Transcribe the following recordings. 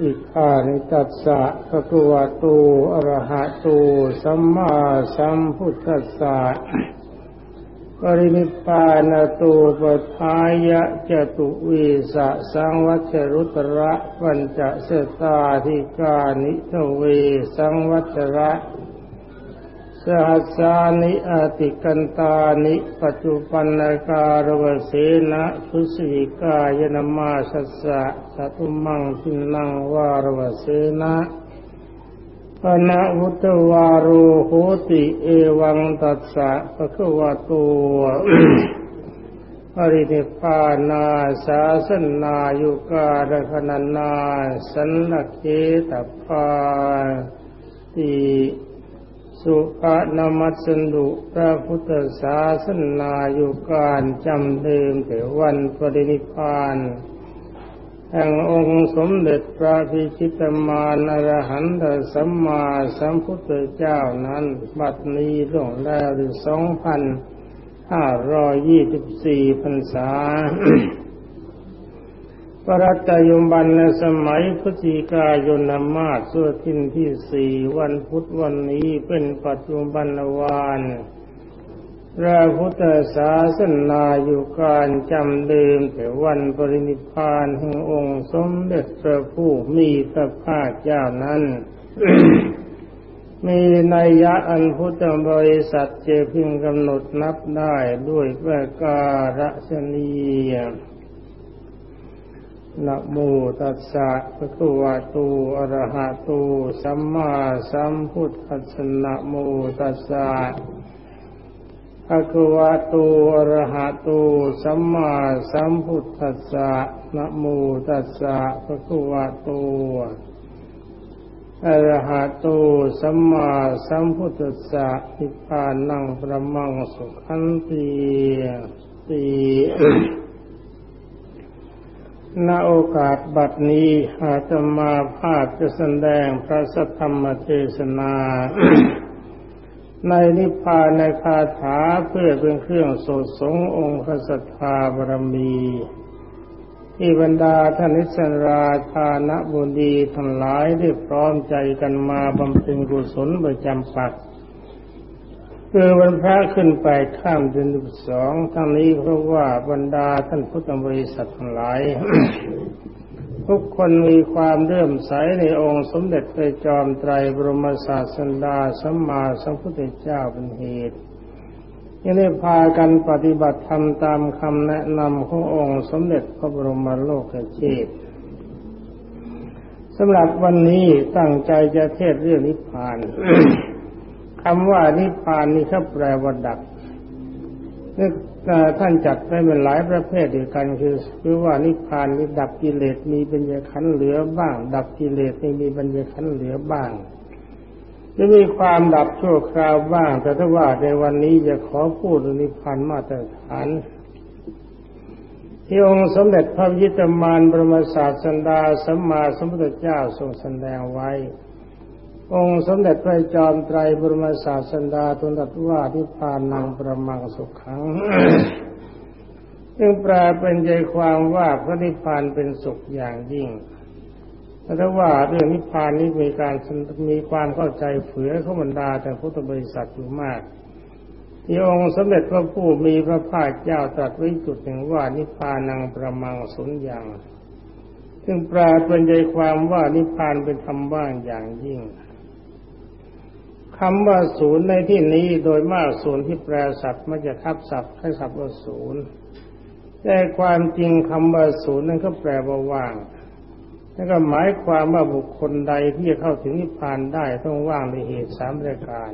อิคานิตัสสะภะคะวะโตอะระหะโตสัมมาสัมพุทธัสสะปรินิพพานโตปทายะจตุวิสะสังวัชรุตระปัญจเสตาธิกานิทเวสังวัชระ สหัสานิอาติกันตานิปัจจุปันนาการวเสนะพุสิกายนมาสัสสะสัตุมังสินังวารวเสนะปนะวุตวารุโหติเอวังตัสสะปะคะวะโตปรินิพพานาสาสนายุการคณนาสันนเกตพาติ สุภนามัสสุพระพุทธศาสนาอยู่การจำเดิมแต่วันปรินิพานแห่งองค์สมเด็จพระพิชิตมารอรหันตสัมมาสัมพุทธเจ้านั้นบัดนี้ล่วงแล้วถึงสองพันห้าร้อยยี่สิบสี่พรรษา ปรัตยุบันในสมัยพุทธิกายนมาสสุทินที่สี่วันพุธวันนี้เป็นปัจจุบันวานพระพุทธศาสนาอยู่การจำเดิมแต่วันปรินิพานแห่งองค์สมเด็จพระผู้มีพระภาคเจ้านั้น มีนัยยะอันพุทธบริษัทเจพึงกำหนดนับได้ด้วยประการศนีย นะโมตัสสะภะคะวะโต อะระหะโต สัมมาสัมพุทธัสสะนะโมตัสสะภะคะวะโต อะระหะโต สัมมาสัมพุทธัสสะนะโมตัสสะภะคะวะโต อะระหะโต สัมมาสัมพุทธัสสะนิพพานังประมังสุขันติติ ณโอกาสบัดนี้อาตมาภาพจะแสดงพระสัทธรรมเทศนา ในนิพพานในคาถาเพื่อเป็นเครื่องสดสงองค์ศรัทธาบรมี ที่บรรดาท่านิสราชาณบุญดีทั้งหลายได้พร้อมใจกันมาบำเพ็ญกุศลประจำปัก คือวันพระขึ้นไปข้ามเดือนสิบสองทั้งนี้เพราะว่าบรรดาท่านพุทธบริษัททั้งหลาย ทุกคนมีความเลื่อมใสในองค์สมเด็จพระจอมไตรบรมศาสดาสัมมาสัมพุทธเจ้าเป็นเหตุยังได้พากันปฏิบัติธรรมตามคำแนะนำขององค์สมเด็จพระบรมโลกเชษสำหรับวันนี้ตั้งใจจะเทศเรื่องนิพพาน คำว่านิพพานนี่เขาแปลว่าดับนี่ท่านจัดไว้เป็นหลายประเภทเดียวกันคือคือว่านิพพานนี่ดับกิเลสมีปัญญาขันเหลือบ้าง ดับกิเลสไม่มีปัญญาขันเหลือบ้างจะมีความดับชั่วคราวบ้าง แต่ถ้าว่าในวันนี้จะขอพูดนิพพานมาตรฐานที่องค์สมเด็จพระยิตมานบรมศาสดาสัมมาสัมพุทธเจ้าทรงแสดงไว้ องค์สมเด็จพระจอมไตรบรมศาสดาตุนตัตว่าที่พานังประมังสุขังซึ่งแปลเป็นใจความว่าพระนิพพานเป็นสุขอย่างยิ่งแต่ว่าเรื่องนิพพานนี้มีการมีความเข้าใจเผือเขาบรรดาแต่พุทธบริษัทอยู่มาก ที่องค์สมเด็จพระผู้มีพระภาคเจ้าตรัสไว้จุดหนึ่งว่านิพพานังประมังสุญญ์ซึ่งแปลเป็นใจความว่านิพพานเป็นธรรมว่างอย่างยิ่ง คำว่าศูนย์ในที่นี้โดยมากศูนย์ที่แปลศัพท์มันจะทับศัพท์ให้ศัพท์ว่าศูนย์แต่ความจริงคำว่าศูนย์นั้นก็แปลว่าว่างนั่นก็หมายความว่าบุคคลใดที่จะเข้าถึงนิพพานได้ต้องว่างในเหตุสามประการ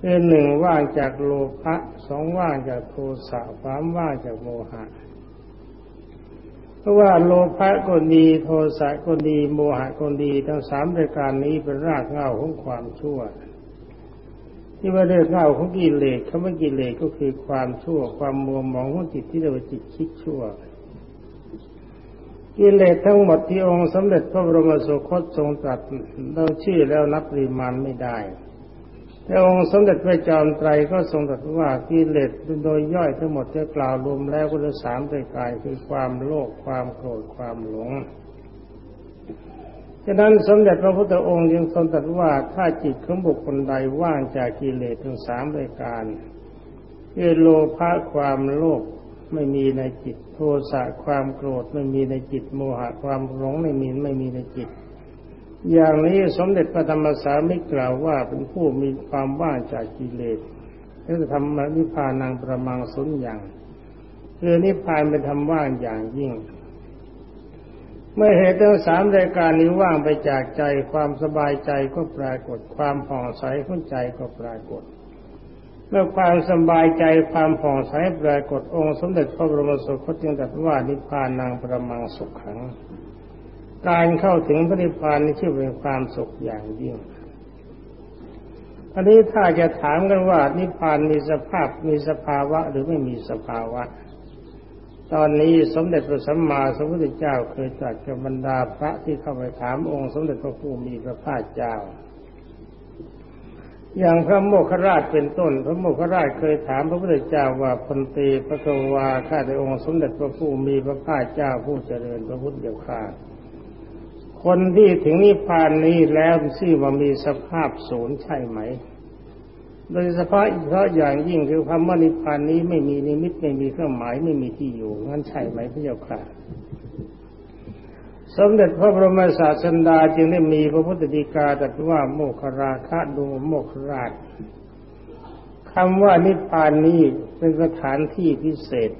คือหนึ่งว่างจากโลภะสองว่างจากโทสะสามว่างจากโมหะเพราะว่าโลภะก็ดีโทสะก็ดีโมหะก็ดีทั้งสามประการนี้เป็นรากเหง้าของความชั่ว ที่ว่าเรื่องเล่าของกิเลสคำว่ากิเลสก็คือความชั่ว ความมัวหมองของจิตที่เรียกว่าจิตคิดชั่ว กิเลสทั้งหมดที่องค์สมเด็จพระบรมสุคตทรงตรัสเราชื่อแล้วนับปริมาณไม่ได้แต่องค์สมเด็จพระจอมไตรก็ทรงตรัสว่ากิเลสโดยย่อยทั้งหมดจะกล่าวรวมแล้วก็จะสามประการคือความโลภความโกรธความหลง ฉะนั้นสมเด็จพระพุทธองค์ยังทรงตรัสว่าถ้าจิตของบุคคลใดว่างจากกิเลสทั้งสามรายการคือโลภะความโลภไม่มีในจิต โทสะความโกรธไม่มีในจิต โมหะความหลงไม่มีไม่มีในจิต อย่างนี้สมเด็จพระธรรมสามิกล่าวว่าเป็นผู้มีความว่างจากกิเลสและจะทำนิพพานังประมังสุญอย่างคือนิพพานเป็นธรรมว่างอย่างยิ่ง เมื่อเหตุทั้งสามรายการนี้ว่างไปจากใจความสบายใจก็ปรากฏ ความผ่องใสของใจก็ปรากฏ เมื่อความสบายใจความผ่องใสปรากฏองค์สมเด็จพระบรมสุคตจึงตรัสว่านิพพานนางประมังสุขขัง การเข้าถึงพระนิพพานนี่ชื่อเป็นความสุขอย่างยิ่งอันนี้ถ้าจะถามกันว่านิพพานมีสภาพมีสภาวะหรือไม่มีสภาวะ ตอนนี้สมเด็จพระสัมมาสัมพุทธเจ้าเคยตรัสกับบรรดาพระที่เข้าไปถามองค์สมเด็จพระผู้มีพระภาคเจ้า อย่างพระโมคคราชเป็นต้น พระโมคคราชเคยถามพระพุทธเจ้าว่าพันตีพระกวาข้าแต่องค์สมเด็จพระผู้มีพระภาคเจ้าผู้เจริญพระพุทธเจ้าข้าคนที่ถึงนิพพานนี้แล้วชื่อว่ามีสภาพศูนย์ใช่ไหม โดยเฉพาะเพราะอย่างยิ่งคือคำว่านิพพานนี้ไม่มีนิมิตไม่มีเครื่องหมายไม่มีที่อยู่งั้นใช่ไหมพระเจ้าค่ะสมเด็จพระบรมศาสดาจึงได้มีพระพุทธดีกาตรัสว่าโมคราคะดูโมคราชคำว่านิพพานนี้เป็นสถานที่พิเศษ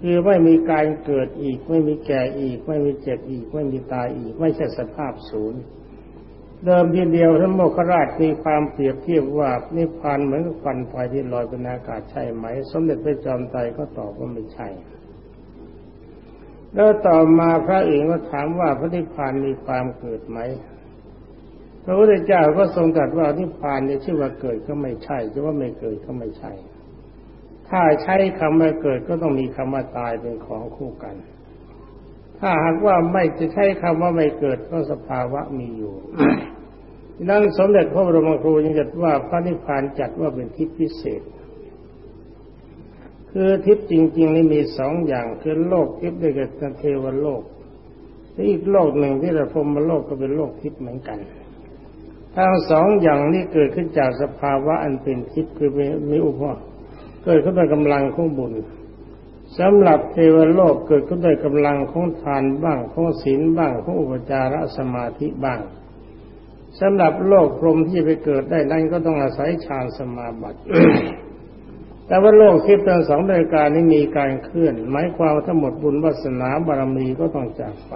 คือไม่มีการเกิดอีก ไม่มีแก่อีก ไม่มีเจ็บอีก ไม่มีตายอีก ไม่ใช่สภาพศูนย์ เดิมทีเดียวท่านโมคราชมีความเปรียบเทียบว่านิพพานเหมือนกับควันไฟที่ลอยบนอากาศใช่ไหม สมเด็จพระจอมไตรก็ตอบว่าไม่ใช่ แล้วต่อมาพระเองก็ถามว่าพระนิพพานมีความเกิดไหมพระพุทธเจ้าก็ทรงตรัสว่านิพพานนี่ชื่อว่าเกิดก็ไม่ใช่จะว่าไม่เกิดก็ไม่ใช่ ถ้าใช้คำว่าเกิดก็ต้องมีคำว่าตายเป็นของคู่กัน ถ้าหากว่าไม่จะใช้คำว่าไม่เกิดก็สภาวะมีอยู่ ดังสมเด็จพระบรมครูยังจัดว่าพระนิพพานจัดว่าเป็นทิพย์พิเศษ คือทิพย์จริง ๆ นี่มีสองอย่างคือโลกทิพย์ด้วยกับเทวโลกและอีกโลกหนึ่งที่เราพมโลกก็เป็นโลกทิพย์เหมือนกันทั้งสองอย่างนี้เกิดขึ้นจากสภาวะอันเป็นทิพย์คือมีอุปเกิดขึ้นด้วยกำลังของบุญสำหรับเทวโลกเกิดขึ้นด้วยกำลังของทานบ้างของศีลบ้างของอุปจารสมาธิบ้าง สำหรับโลกพรหมที่ไปเกิดได้นั้นก็ต้องอาศัยฌานสมาบัติแต่ว่าโลกทิพย์ทั้งสองรายการนี้มีการเคลื่อน หมายความว่าทั้งหมดบุญวาสนาบารมีก็ต้องจากไป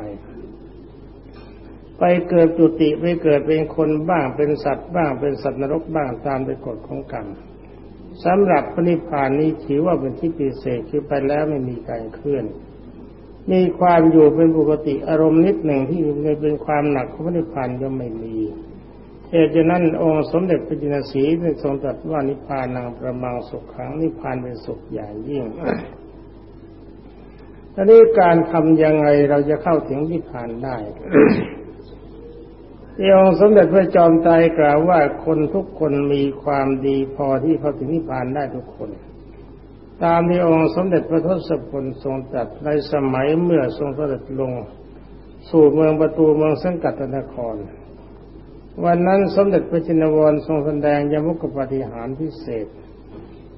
ไปเกิดจุติไปเกิดเป็นคนบ้างเป็นสัตว์บ้างเป็นสัตว์นรกบ้างตามไปกฎของกรรมสำหรับพระนิพพานนี้ถือว่าเป็นที่พิเศษคือไปแล้วไม่มีการเคลื่อน มีความอยู่เป็นปกติอารมณ์นิดหนึ่งที่เป็นความหนักของพระนิพพานก็ไม่มี เหตุฉะนั้นองค์สมเด็จพระจินสีได้ทรงตรัสว่านิพพานังประมังสุขขังนิพพานเป็นสุขอย่างยิ่งทีนี้การทำยังไงเราจะเข้าถึงนิพพานได้ที่องค์สมเด็จพระจอมไตรกล่าวว่าคนทุกคนมีความดีพอที่เข้าถึงนิพพานได้ทุกคน ตามที่องค์สมเด็จพระทศพลทรงตรัสในสมัยเมื่อทรงเสด็จลง สู่เมืองประตูเมืองสังกัตนคร วันนั้นสมเด็จพระจินวรทรงแสดงยมุกปฏิหารพิเศษ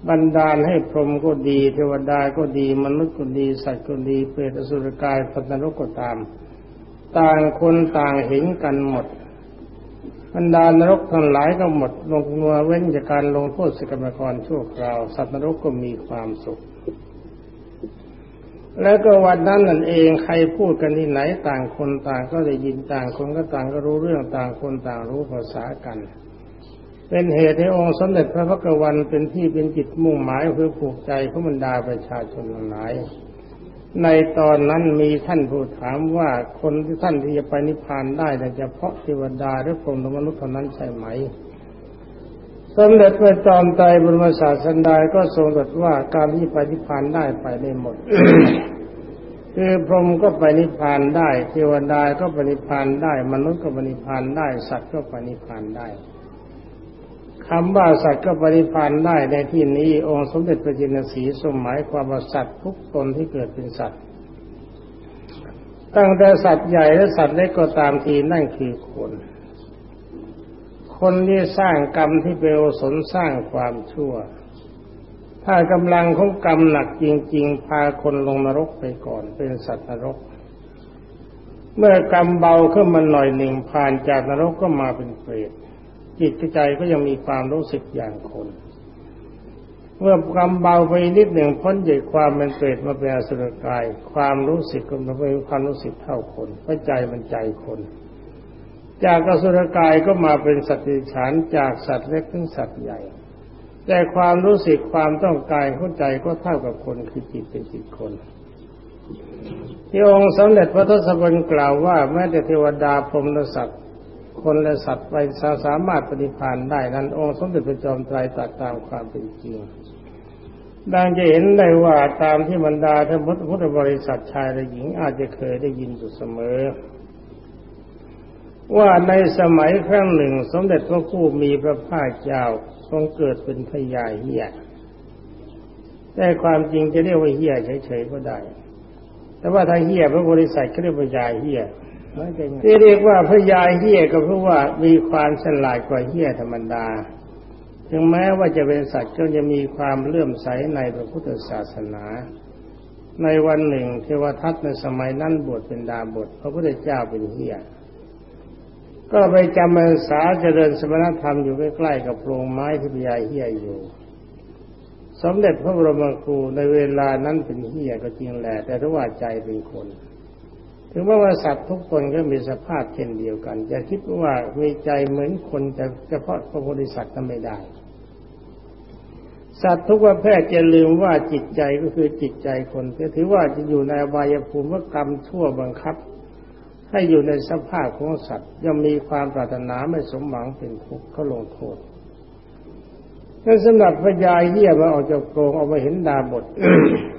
บันดาลให้พรหมก็ดี เทวดาก็ดี มนุษย์ก็ดี สัตว์ก็ดี เปรตอสุรกายพันธุก็ตาม ต่างคนต่างเห็นกันหมด บรรดานรกทั้งหลายก็หมดลงนัวเว้นจากการลงโทษสกรรมกรชั่วคราว สัตว์นรกก็มีความสุข แล้วก็วันนั้นนั่นเองใครพูดกันที่ไหนต่างคนต่างก็ได้ยินต่างคนก็ต่างก็รู้เรื่องต่างคนต่างรู้ภาษากัน เป็นเหตุให้องค์สมเด็จพระพักวันเป็นที่เป็นจิตมุ่งหมายเพื่อผูกใจของบรรดาประชาชนทั้งหลาย ในตอนนั้นมีท่านผู้ถามว่าคนที่ท่านที่จะไปนิพพานได้แต่เฉพาะเทวดาหรือพรหมมนุษย์เท่านั้นใช่ไหม สมเด็จพระจอมไตรบรมศาสดาก็ทรงตรัสว่าการที่ไปนิพพานได้ไปได้หมด คือพรหมก็ไปนิพพานได้เทวดาก็ไปนิพพานได้ มนุษย์ก็ไปนิพพานได้ สัตว์ก็ไปนิพพานได้คำว่าสัตว์ก็ปฏิพานได้ในที่นี้ องค์สมเด็จพระจินสีสมหมายความว่าสัตว์ทุกตนที่เกิดเป็นสัตว์ ตั้งแต่สัตว์ใหญ่และสัตว์เล็กก็ตามทีนั่นคือคน คนที่สร้างกรรมที่เป็นอสนสร้างความชั่ว ถ้ากำลังของกรรมหนักจริง ๆ พาคนลงนรกไปก่อน เป็นสัตว์นรก เมื่อกรรมเบาขึ้นมาหน่อยหนึ่งผ่านจากนรกก็มาเป็นเปรตจิตใจก็ยังมีความรู้สึกอย่างคน เมื่อกำเบาไปนิดหนึ่งพ้นจากความเป็นเปรตมาเป็นอสุรกาย ความรู้สึกก็มาเป็นความรู้สึกเท่าคนเพราะใจมันใจคน จากอสุรกายก็มาเป็นสัตว์ดิฉานจากสัตว์เล็กถึงสัตว์ใหญ่ แต่ความรู้สึกความต้องการเข้าใจก็เท่ากับคนคือจิตเป็นจิตคนที่องค์สมเด็จพระทศพลกล่าวว่าแม้แต่เทวดาพรหมและสัตว์ คนและสัตว์ไปสามารถปฏิพานได้นั้น องค์สมเด็จพระจอมไตรตรัสตามความเป็นจริงดังจะเห็นได้ว่าตามที่บรรดาท่านพุทธบริษัทชายและหญิงอาจจะเคยได้ยินอยู่เสมอ ว่าในสมัยครั้งหนึ่ง สมเด็จพระผู้มีพระภาคเจ้าทรงเกิดเป็นพญาเฮียแต่ความจริงจะเรียกว่าเฮียเฉยๆก็ได้ แต่ว่าถ้าเฮียพระบริษัทก็เรียกว่าญาเฮียที่เรียกว่าพญาเฮียก็เพราะว่ามีความฉลาดกว่าเฮียธรรมดา ถึงแม้ว่าจะเป็นสัตว์ก็จะมีความเลื่อมใสในพระพุทธศาสนาในวันหนึ่งเทวทัตในสมัยนั้นบวชเป็นดาบทพระพุทธเจ้าเป็นเฮีย ก็ไปจำพรรษาเจริญสมณธรรมอยู่ใกล้ๆกับโพรงไม้ที่พญาเฮียอยู่ สมเด็จพระบรมครูในเวลานั้นเป็นเฮียก็จริงแหละแต่รู้ว่าใจเป็นคน ถึงแม้ว่าสัตว์ทุกคนก็มีสภาพเช่นเดียวกันจะคิดว่ามีใจเหมือนคนแต่เฉพาะพระโพธิสัตว์นั้นไม่ได้ สัตว์ทุกประเภทจะลืมว่าจิตใจก็คือจิตใจคนถือว่าจะอยู่ในอบายภูมิว่ากรรมชั่วบังคับ ให้อยู่ในสภาพของสัตว์ย่อมมีความปรารถนาไม่สมหวังเป็นทุกข์เขาลงโทษนั่นสำหรับพญาเหี้ยมาออกจากโกรงเอามาเห็นดาบท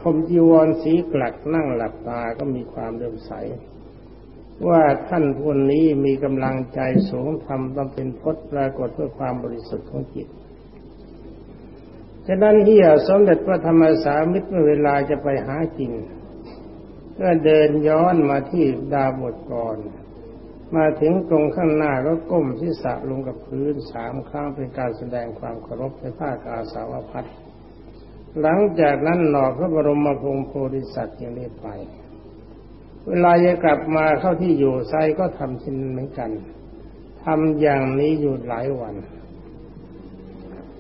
ผมจีวรสีกลักนั่งหลับตาก็มีความเลื่อมใส ว่าท่านคนนี้มีกำลังใจสูงทำต้องเป็นพจน์ปรากฏเพื่อความบริสุทธิ์ของจิตฉะนั้นเฮียสมเด็จพระธรรมสามิตรเมื่อเวลาจะไปหากิน ก็เดินย้อนมาที่ดาบทก่อน มาถึงตรงข้างหน้าก็ก้มศีรษะลงกับพื้นสามครั้งเป็นการแสดงความเคารพในภาคอาสาวพัดหลังจากนั้นหนอพระบรมพงโพธิสัตว์ยังได้ไป เวลาจะกลับมาเข้าที่อยู่ไซก็ทำเช่นเหมือนกันทำอย่างนี้อยู่หลายวัน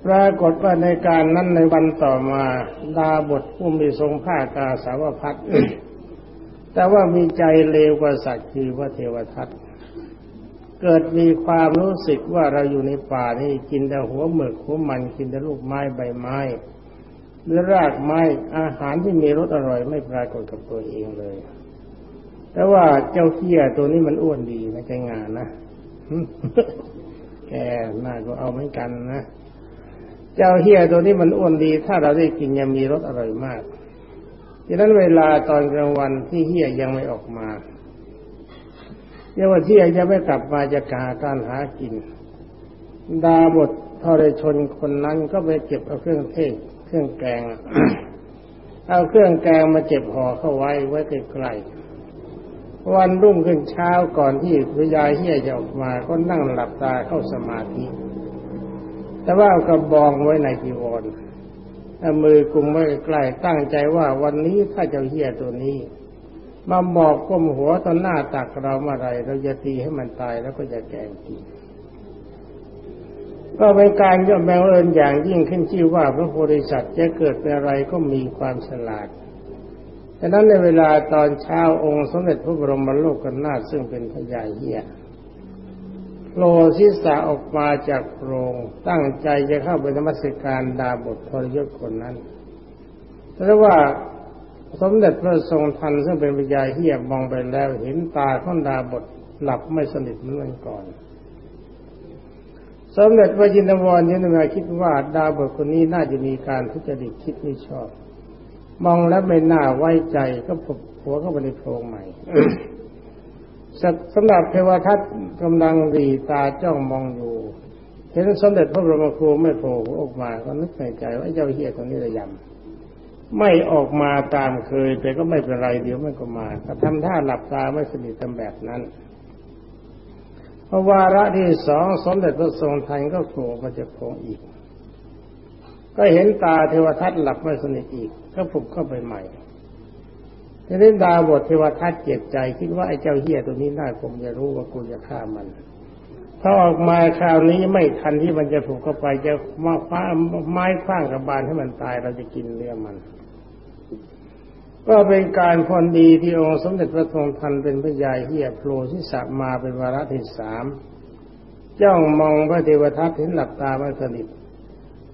ปรากฏว่าในการนั้นในวันต่อมา ดาบทผู้มีทรงผ้ากาสาวพัด แต่ว่ามีใจเลวกว่าสัตว์คือพระเทวทัตเกิดมีความรู้สึกว่าเราอยู่ในป่านี่กินแต่หัวหมึกหัวมันกินแต่ลูกไม้ใบไม้หรือรากไม้อาหารที่มีรสอร่อยไม่ปรากฏกับตัวเองเลย แต่ว่าเจ้าเขี้ยตัวนี้มันอ้วนดีนะใจงานนะแกน่าก็เอาเหมือนกันนะ เจ้าเฮียตัวนี้มันอ้วนดี ถ้าเราได้กินยังมีรสอร่อยมาก ดังนั้นเวลาตอนกลางวันที่เฮียยังไม่ออกมาเรียกว่าเฮียยังไม่กลับมาจะกาการหากิน ดาบททรชนคนนั้นก็ไปเก็บเอาเครื่องเทศเครื่องแกง เอาเครื่องแกงมาเจ็บห่อเข้าไว้ไว้ใกล้ๆวันรุ่งขึ้นเช้าก่อนที่พญาเฮียจะออกมาก็นั่งหลับตาเข้าสมาธิ แต่ว่าเอากระบองไว้ในจีวร เอามือกุมไว้ใกล้ตั้งใจว่าวันนี้ถ้าเจ้าเฮียตัวนี้ มาบอกก้มหัวตอนหน้าตักเราเมื่อไรเราจะตีให้มันตายแล้วก็จะแกงกินก็เป็นการย่อมแบ่งเอิญอย่างยิ่งขึ้นชื่อว่าพระโพธิสัตว์จะเกิดเป็นอะไรก็มีความฉลาดฉะนั้นในเวลาตอนเช้าองค์สมเด็จพระบรมโลกกนาถซึ่งเป็นพญาเฮีย โผล่ศีรษะออกมาจากโพรงตั้งใจจะเข้าไปนมัสการดาบททรยศคนนั้นแต่ว่าสมเด็จพระทรงทันซึ่งเป็นวิญญาเฮียมองไปแล้วเห็นตาของดาบทหลับไม่สนิทเหมือนก่อน สมเด็จพระจินวรยินมาคิดว่าดาบทคนนี้น่าจะมีการทุจริตคิดไม่ชอบ มองแล้วไม่น่าไว้ใจก็ผหัวเข้าไปในโพรงใหม่ สำหรับเทวทัตกำลังดีตาจ้องมองอยู่เห็นสมเด็จพระบรมครูไม่โผล่ออกมาก็นึกในใจว่าเจ้าเฮียตรงนี้ระยำไม่ออกมาตามเคย แต่ก็ไม่เป็นไรเดี๋ยวมันก็มาก็ทำท่าหลับตาไม่สนิททำแบบนั้นพอวาระที่สองสมเด็จพระทรงทันก็โผล่มาจากโผงอีก ก็เห็นตาเทวทัตหลับไม่สนิทอีก ก็ผุบเข้าไปใหม่ ทีนี้ดาบทเทวทัตเจ็บใจ คิดว่าไอ้เจ้าเฮียตัวนี้น่าคงจะรู้ว่ากูจะฆ่ามัน ถ้าออกมาคราวนี้ไม่ทันที่มันจะถูกเข้าไปจะมาคว้าไม้คว้างกับบานให้มันตายเราจะกินเนื้อมัน ก็เป็นการพรดีที่องค์สมเด็จพระทรงทันเป็นพระยายเฮียโผล่ที่สมาเป็นวาระที่สามจ้องมองพระเทวทัตเห็นหลับตาไม่สนิท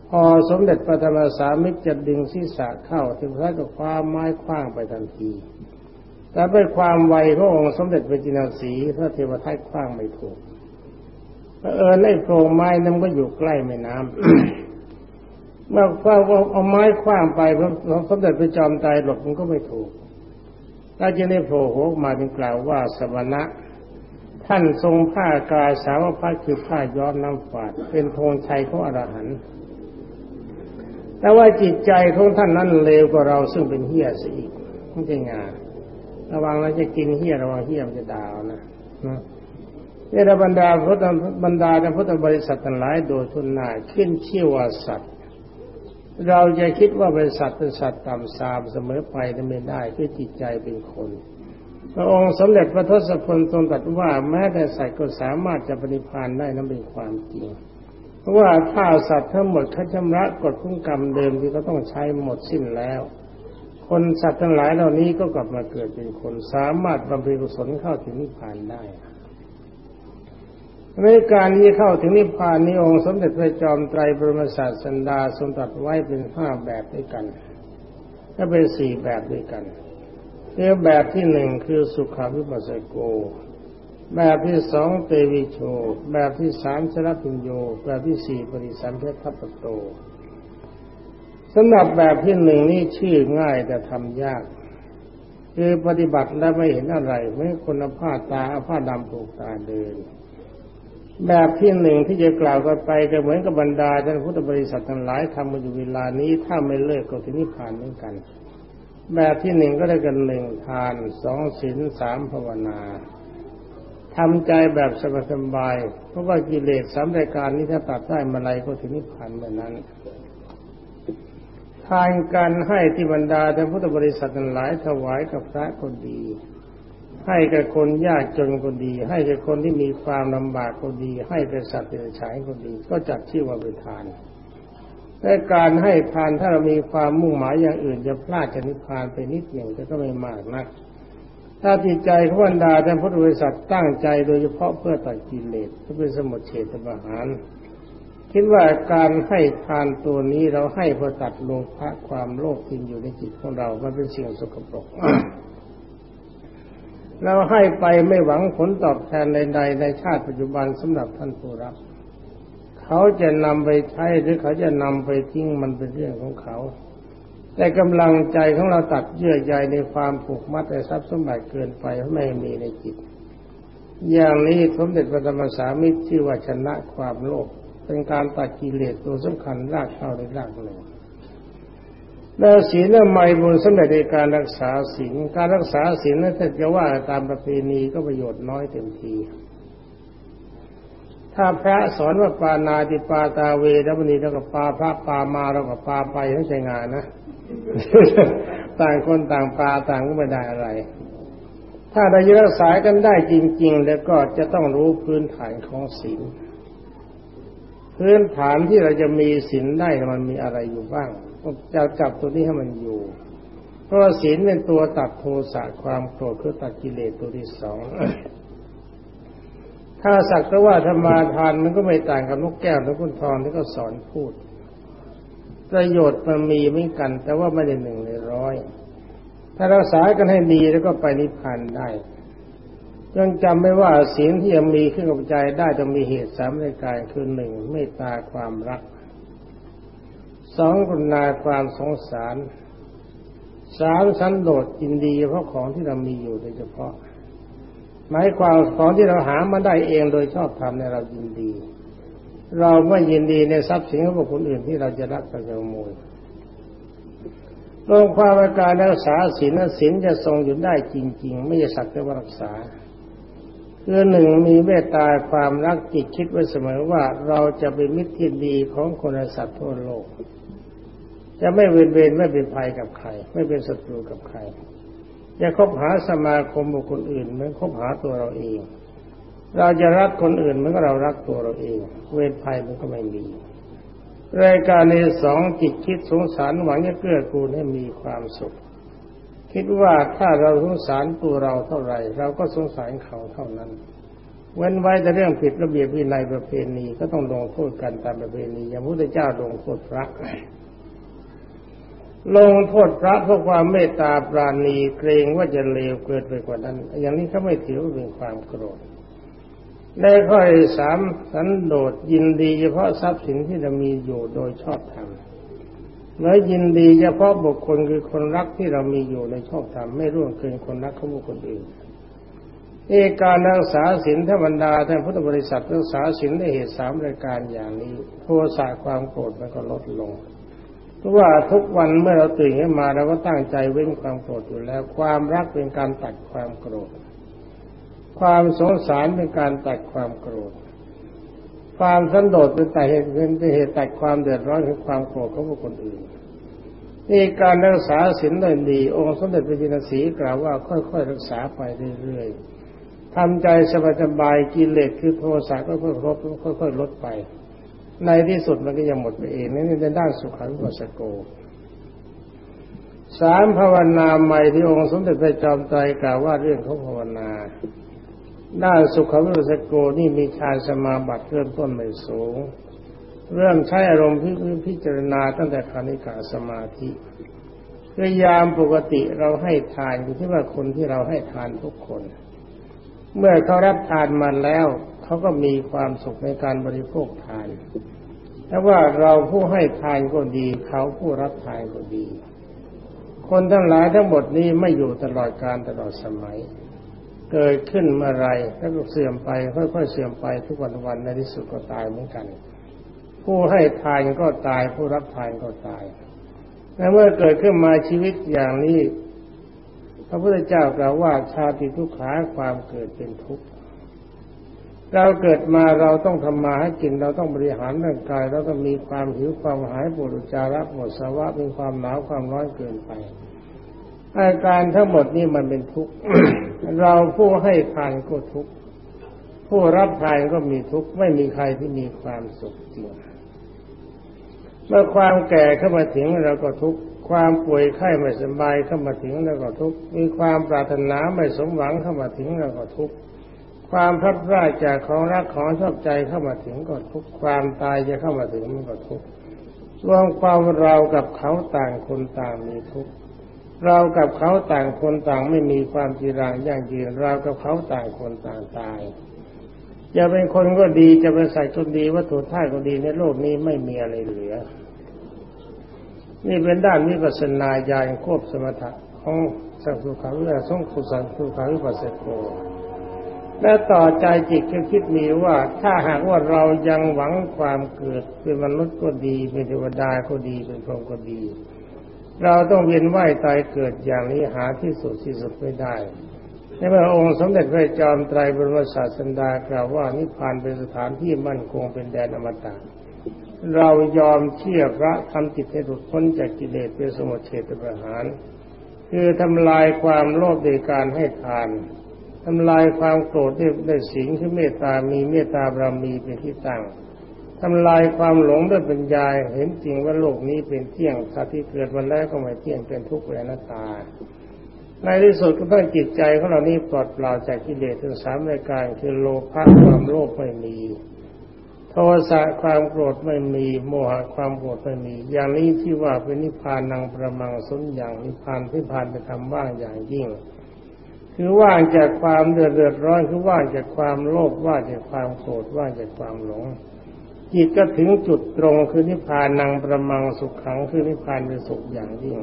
พอสมเด็จพระธรรมสามิตรจะดึงศีรษะเข้าเทวทัตก็คว้าไม้คว้างไปทันที แต่เป็นความไวขององค์สมเด็จพระจินสีพระเทวทัตคว้างไม่ถูกเออในโพรงไม้นั้นก็อยู่ใกล้แม่น้ำเมื่อคว้างเอาไม้คว้างไปพระสมเด็จพระจอมไตรหลบมันก็ไม่ถูกถ้าจะได้โผล่หัวมาเป็นกล่าวว่าสวนะท่านทรงผ้ากายสาวพัดคือผ้าย้อมน้ำฝาด เป็นธงชัยของอรหันต์ แต่ว่าจิตใจของท่านนั้นเลวกว่าเราซึ่งเป็นเฮี้ยสิอีกไม่ใช่งาระวังเราจะกินเฮี้ยระวังเฮี้ยมันจะดาวนะนี่ระบรรดาพุทธบรรดาในพุทธบริษัททั้งหลายโดยทุนหน้าขึ้นชื่อว่าสัตว์ เราจะคิดว่าเป็นสัตว์เป็นสัตว์ต่ำสามเสมอไปจะไม่ได้คือจิตใจเป็นคนพระองค์สมเด็จพระทศพลทรงตรัสว่าแม้แต่สัตว์ก็สามารถจะปฏิพานได้นั้นเป็นความจริง ว่าถ้าสัตว์ทั้งหมดเขาชำระกฎคุ้มกรรมเดิมที่เขาต้องใช้หมดสิ้นแล้ว คนสัตว์ทั้งหลายเหล่านี้ก็กลับมาเกิดเป็นคนสามารถบำเพ็ญกุศลเข้าถึงนิพพานได้ในการที่เข้าถึงนิพพานนี้องค์สมเด็จพระจอมไตรบรมศาสดาทรงตรัสไว้เป็นห้าแบบด้วยกันก็เป็นสี่แบบด้วยกันเรื่องแบบที่หนึ่งคือสุขาวิปัสสโก แบบที่สองเตวิโช แบบที่สามชรพิญโย แบบที่สี่ปริสัมเพชทัปโตสำหรับแบบที่หนึ่งนี่ชื่อง่ายแต่ทำยาก คือปฏิบัติแล้วไม่เห็นอะไร ไม่คนผ้าตาผ้าดำผูกตาเดิน แบบที่หนึ่งที่จะกล่าวกันไปจะเหมือนกับบรรดาท่านพุทธบริษัททั้งหลายทำมาอยู่เวลานี้ถ้าไม่เลิกก็ถึงนิพพานเหมือนกัน แบบที่หนึ่งก็ได้กันหนึ่งทานสองศีลสามภาวนา ทำใจแบบสบายๆเพราะว่ากิเลสสามรายการนี้ถ้าตัดได้มาไรก็ถึงนิพพานเหมือนนั้น ทานการให้ที่บรรดาท่านพุทธบริษัทหลายถวายกับพระก็ดี ให้กับคนยากจนก็ดี ให้กับคนที่มีความลำบากก็ดี ให้กับสัตว์เดรัจฉานก็ดี ก็จัดชื่อว่าเป็นทานแต่การให้ทานถ้าเรามีความมุ่งหมายอย่างอื่นจะพลาดจะนิพพานไปนิดหนึ่งแต่ก็ไม่มากนัก ถ้าจิตใจขบรรดาแต่พุทธบริษัทตั้งใจโดยเฉพาะเพื่อตัดกิเลสเพื่อเป็นสมุทเฉทประหาร คิดว่าการให้ทานตัวนี้เราให้เพื่อตัดโลภะความโลภที่อยู่ในจิตของเรา มันเป็นสิ่งสกปรก เราให้ไปไม่หวังผลตอบแทนใดๆในชาติปัจจุบันสำหรับท่านผู้รับ เขาจะนำไปใช้หรือเขาจะนำไปทิ้งมันเป็นเรื่องของเขา แต่กำลังใจของเราตัดเยื่อใยในความผูกมัดในทรัพย์สมบัติเกินไปไม่มีในจิต อย่างนี้สมเด็จพระธรรมสามิตรชื่อว่าชนะความโลภเป็นการตัดกิเลสตัวสำคัญรากเข้าในรากหนึ่งแล้วศีลและไม่บุญสำเร็จในการรักษาศีลการรักษาศีลนั้นถ้าจะว่าตามประเพณีก็ประโยชน์น้อยเต็มทีถ้าพระสอนว่าปานาติปาตาเวรมณีแล้วก็ปาพระปามาเราก็ปาไปทั้งใจงานนะ ต่างคนต่างปลาต่างก็ไม่ได้อะไร ถ้าเราจะรักษากันได้จริง ๆ แล้วก็จะต้องรู้พื้นฐานของศีลพื้นฐานที่เราจะมีศีลได้มันมีอะไรอยู่บ้างจะจับตัวนี้ให้มันอยู่ เพราะศีลเป็นตัวตัดโทสะความโกรธคือตัดกิเลสตัวที่สองถ้าสักแต่ว่าธรรมาทานมันก็ไม่ต่างกับนกแก้วหรือคุณทองที่ก็สอนพูด ประโยชน์มันมีเหมือนกัน แต่ว่าไม่ได้หนึ่งในร้อย ถ้ารักษากันให้ดีแล้วก็ไปนิพพานได้ยังจำไม่ว่าศีลที่ยังมีขึ้นกับใจได้จะมีเหตุสามรายการคือหนึ่งเมตตาความรักสองกุณาความสงสารสามสันโดษยินดีเพราะของที่เรามีอยู่โดยเฉพาะ หมายความของที่เราหามาได้เองโดยชอบทำในเรายินดี เราไม่ยินดีในทรัพย์สินของคนอื่นที่เราจะรักเราจะขโมยรวมความว่าการรักษาศีลศีลจะทรงอยู่ได้จริง ๆ ไม่ใช่สักแต่ว่ารักษาคือหนึ่งมีเมตตาความรักจิตคิดไว้เสมอว่าเราจะเป็นมิตรที่ดีของคนสัตว์ทั่วโลก จะไม่เวนเวนไม่เป็นภัยกับใคร ไม่เป็นศัตรูกับใครจะคบหาสมาคมบุคคลอื่นเหมือนคบหาตัวเราเอง เราจะรักคนอื่นเหมือนเรารักตัวเราเอง เวรภัยมันก็ไม่มี รายการในสองจิตคิดสงสารหวังจะเกื้อกูลให้มีความสุข คิดว่าถ้าเราสงสารตัวเราเท่าไหร่ เราก็สงสารเขาเท่านั้น เว้นไว้แต่เรื่องผิดระเบียบวินัยประเพณีก็ต้องลงโทษกันตามประเพณีอย่างพระพุทธเจ้าลงโทษพระลงโทษพระเพราะความเมตตาปราณีเกรงว่าจะเลวเกินไปกว่านั้น อย่างนี้เขาไม่ถือว่าเป็นความโกรธ ได้ข้อสามสันโดษยินดีเฉพาะทรัพย์สินที่เรามีอยู่โดยชอบธรรมและยินดีเฉพาะบุคคลคือคนรักที่เรามีอยู่ในชอบธรรมไม่ร่วงเกินคนรักของบุคคลอื่นเอการรักษาศีลธรรมดาท่านพุทธบริษัทรักษาศีลได้เหตุสามรายการอย่างนี้ โทสะความโกรธมันก็ลดลง เพราะว่าทุกวันเมื่อเราตื่นขึ้นมาเราก็ตั้งใจเว้นความโกรธอยู่แล้ว ความรักเป็นการตัดความโกรธ ความสงสารเป็นการตัดความโกรธ ความสันโดษเป็นแต่เหตุเป็นเหตุตัดความเดือดร้อนคือความโกรธของบุคคลอื่นนี่การรักษาศีลได้ดีองค์สมเด็จพระจินสีกล่าวว่าค่อยๆรักษาไปเรื่อยๆทำใจสบายๆกิเลสคือโทสะก็ค่อยๆลดค่อยๆลดไป ในที่สุดมันก็ยังหมดไปเองนี่ในด้านสุขังกัสโกสามภาวนาใหม่ที่องค์สมเด็จพระจอมไตรกล่าวว่าเรื่องของภาวนา ด้านสุขวิปัสสโกนี่มีฌานสมาบัติเริ่มต้นไม่สูง เริ่มใช้อารมณ์พิจารณาตั้งแต่คานิกาสมาธิพยายามปกติเราให้ทานอยู่ที่ว่าคนที่เราให้ทานทุกคน เมื่อเขารับทานมาแล้ว เขาก็มีความสุขในการบริโภคทานแต่ว่าเราผู้ให้ทานก็ดี เขาผู้รับทานก็ดี คนทั้งหลายทั้งหมดนี้ไม่อยู่ตลอดการตลอดสมัย เกิดขึ้นเมื่อไรแล้วก็เสื่อมไป ค่อยๆเสื่อมไปทุกวันวันในที่สุดก็ตายเหมือนกัน ผู้ให้ทานก็ตาย ผู้รับทานก็ตายและเมื่อเกิดขึ้นมาชีวิตอย่างนี้ พระพุทธเจ้ากล่าวว่าชาติทุกขาความเกิดเป็นทุกข์เราเกิดมาเราต้องทำมาให้กินเราต้องบริหารร่างกายเราต้องมีความหิวความหายปวดจาระปวดสาวะเป็นความหนาวความร้อนเกินไป อาการทั้งหมดนี้มันเป็นทุกข์ เราผู้ให้ทานก็ทุกข์ ผู้รับทานก็มีทุกข์ ไม่มีใครที่มีความสุขจริง เมื่อความแก่เข้ามาถึงเราก็ทุกข์ ความป่วยไข้ไม่สบายเข้ามาถึงเราก็ทุกข์ มีความปรารถนาไม่สมหวังเข้ามาถึงเราก็ทุกข์ ความพลัดพรากจากของรักของชอบใจเข้ามาถึงก็ทุกข์ ความตายจะเข้ามาถึงมันก็ทุกข์รวมความเรากับเขาต่างคนต่างมีทุกข์ เรากับเขาต่างคนต่างไม่มีความจีรังยั่งยืนเรากับเขาต่างคนต่างตายจะเป็นคนก็ดีจะเป็นสัตว์ก็ดีวัตถุธาตุก็ดีในโลกนี้ไม่มีอะไรเหลือ นี่เป็นด้านวิปัสสนาญาณควบสมถะของสังสุขังและทรงสุสังสุขังวิปัสสโกและต่อใจจิตก็คิดมีว่าถ้าหากว่าเรายังหวังความเกิดเป็นมนุษย์ก็ดีเป็นเทวดาก็ดีเป็นพรหมก็ดี เราต้องเวียนว่ายตายเกิดอย่างนี้หาที่สุดที่สุดไม่ได้ในเมื่อองค์สมเด็จพระจอมไตรบรมศาสดากล่าวว่านิพพานเป็นสถานที่มั่นคงเป็นแดนอมตะเรายอมเชื่อพระทำจิตให้หลุดพ้นจากกิเลสเป็นสมุทเฉตประหาร คือทำลายความโลภโดยการให้ทานทำลายความโกรธด้วยสิ่งที่เมตตามีเมตตาบารมีเป็นที่ตั้ง ทำลายความหลงด้วยปัญญาเห็นจริงว่าโลกนี้เป็นเที่ยงสัตว์ที่เกิดมาแล้วก็ไม่เที่ยงเป็นทุกข์เป็นนัตา ในที่สุดก็ต้องจิตใจของเรานี้ปลอดเปล่าจากกิเลสทั้งสามรายการคือโลภะความโลภไม่มี โทสะความโกรธไม่มี โมหะความโกรธไม่มี อย่างนี้ที่ว่าเป็นนิพพานนางประมังสนอย่างนิพพานที่ผ่านไปทำว่างอย่างยิ่งคือว่างจากความเดือดเดือดร้อนคือว่างจากความโลภว่างจากความโกรธว่างจากความหลง จิตก็ถึงจุดตรงคือนิพพานนางประมังสุขขังคือนิพพานเป็นสุขอย่างยิ่ง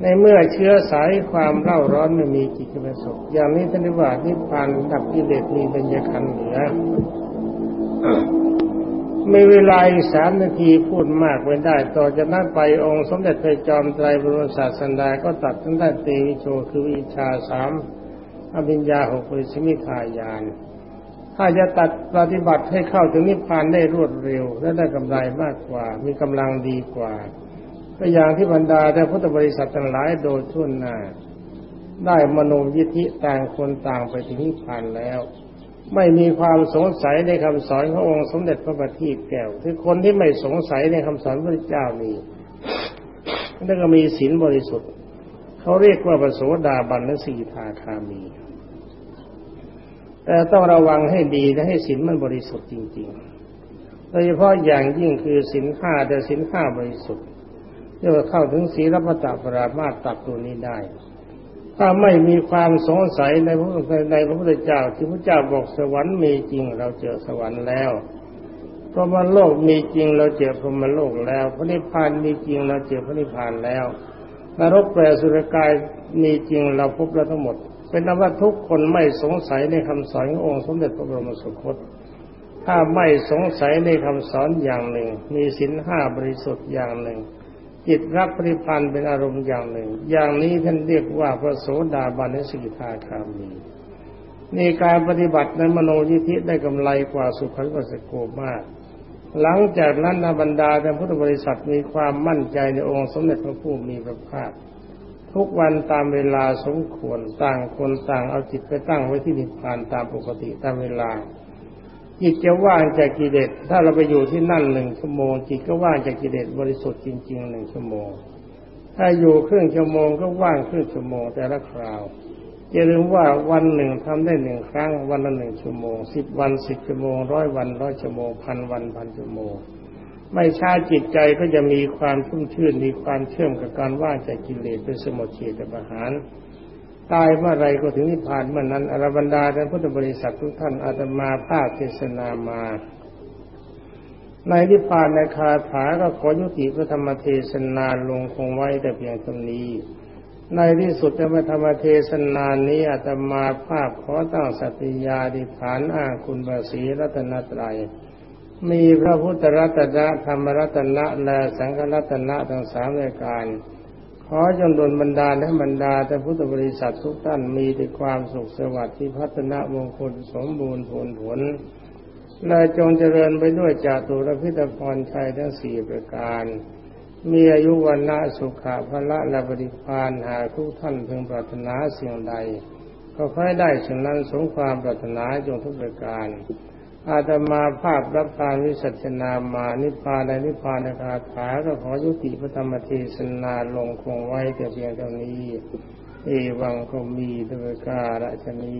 ในเมื่อเชื้อสายความเล่าร้อนไม่มีจิตเป็นสุขอย่างนี้ท่านทีว่านิพพานดับกิเลสมีเป็นยคันเหนือมีเวลาอีกสามนาทีพูดมากไว้ได้ ต่อจากนั้นไปองค์สมเด็จพระจอมไตรบรมศาสดาก็ตัดทั้งด้านเตวิโชคือวิชาสามอภิญญาหกปริสมิทายาน ถ้าจะตัดปฏิบัติให้เข้าถึงนิพพานได้รวดเร็ว และได้กำไรมากกว่า มีกำลังดีกว่าก็อย่างที่บรรดาแต่พุทธบริษัททั้งหลายโดยทุ่นหน้าได้มโนยิธิต่างคนต่างไปถึงนิพพานแล้ว ไม่มีความสงสัยในคำสอนขององค์สมเด็จพระบัณฑิตแก้วคือคนที่ไม่สงสัยในคำสอนพระเจ้านี่นั่นก็มีศีลบริสุทธิ์ เขาเรียกว่าปโสดาบันและสีทาคามี แต่ต้องระวังให้ดีและให้ศีลมันบริสุทธิ์จริง ๆ โดยเฉพาะอย่างยิ่งคือศีลห้าแต่ศีลห้าบริสุทธิ์เรียกว่าเข้าถึงศีลพัตตปรามาตตักตัวนี้ได้ ถ้าไม่มีความสงสัยในพระในพระพุทธเจ้าที่พระเจ้าบอกสวรรค์มีจริง เราเจอสวรรค์แล้วพรหมโลกมีจริงเราเจอพรหมโลกแล้วพระนิพพานมีจริงเราเจอพระนิพพานแล้วนรกแปรสุรกายมีจริงเราพบแล้วทั้งหมด เป็นนว่าทุกคนไม่สงสัยในคำสอนขององค์สมเด็จพระบรมสุคต ถ้าไม่สงสัยในคำสอนอย่างหนึ่ง มีศีลห้าบริสุทธิ์อย่างหนึ่ง จิตรักปริพันธ์เป็นอารมณ์อย่างหนึ่ง อย่างนี้ท่านเรียกว่าพระโสดาบันสกิทาคามีในการปฏิบัติในมโนยิธิได้กำไรกว่าสุขันกัสโกมาก หลังจากนั้นนบรรดาแต่พุทธบริษัทมีความมั่นใจในองค์สมเด็จพระผู้มีพระภาค ทุกวันตามเวลาสมควรต่างคนต่างเอาจิตไปตั้งไว้ที่นิพพานตามปกติตามเวลา จิตจะว่างจากกิเลสถ้าเราไปอยู่ที่นั่นหนึ่งชั่วโมง จิตก็ว่างจากกิเลสบริสุทธิ์จริงๆหนึ่งชั่วโมง ถ้าอยู่ครึ่งชั่วโมงก็ว่างครึ่งชั่วโมงแต่ละคราวอย่าลืมว่าวันหนึ่งทำได้หนึ่งครั้ง วันละหนึ่งชั่วโมงสิบวันสิบชั่วโมงร้อยวันร้อยชั่วโมงพันวันพันชั่วโมง ไม่ช้าจิตใจก็จะมีความชุ่มชื่นมีความเชื่อมกับการว่างจากกิเลสเป็นสมุทเฉตประหารตายเมื่อไรก็ถึงนิพพานเมื่อนนั้นอรบรรดาท่านพุทธบริษัททุกท่านอาตมาภาคเทศนามา ในนิพพานในคาถาก็ขอยุติพระธรรมเทศนาลงคงไว้แต่เพียงเท่านี้ ในที่สุดในธรรมเทศนานี้อาตมาภาพขอตั้งสัตยาดิฐานอ้างคุณบาสีรัตนตรัย มีพระพุทธรัตนะธรรมรัตนะและสังฆรัตนะทั้งสามรายการ ขอจงดลบรรดาและบรรดาแต่พุทธบริษัททุกท่านมีแต่ความสุขสวัสดิ์ที่พัฒนามงคลสมบูรณ์ผลผลและจงเจริญไปด้วยจาตุรพิธพรชัยทั้งสี่ประการ มีอายุวันนะสุขะพละและบริพานหาทุกท่านเพึงปรารถนาสิ่งใด ก็ค่อยได้สิ่งนั้นสมความปรารถนาจงทุกประการ อาตมาภาพรับการวิสัชนามานิพพานในนิพพานในคาถาก็ขอยุติพระธรรมเทศนาลงคงไว้แต่เพียงเท่านี้ เอวังก็มีด้วยการะชนี